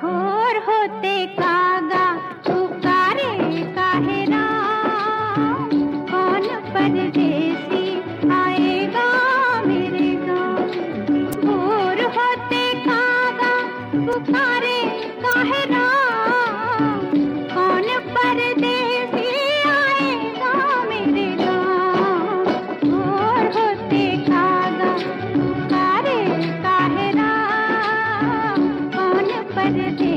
घोर होते कागा पुकारे काहेरा कौन परदेसी आएगा मेरे गाँव घोर होते कागा पुकारे काहेरा कौन परदेसी परदेसी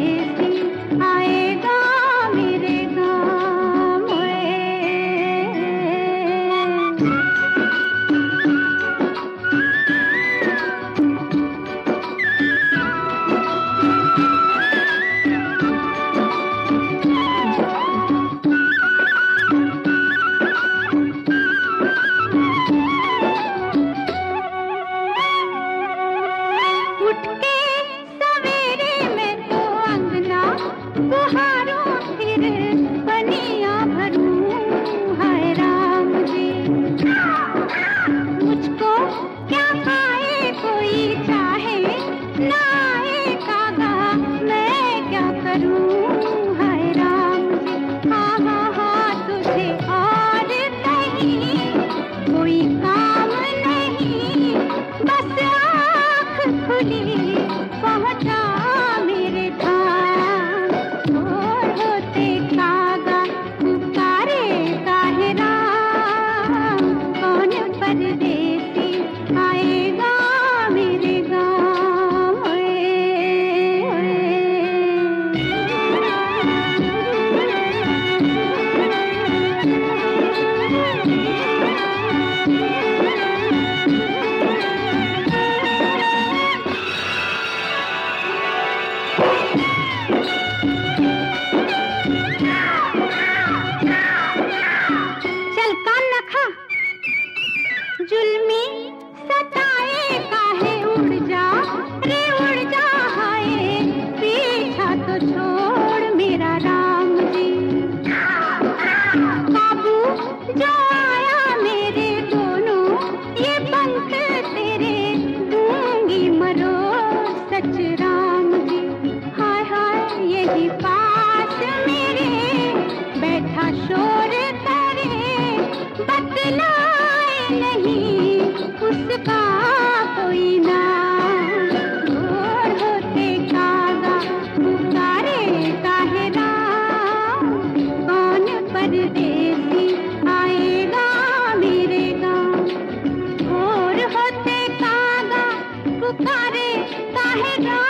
पहुँचा रहेगा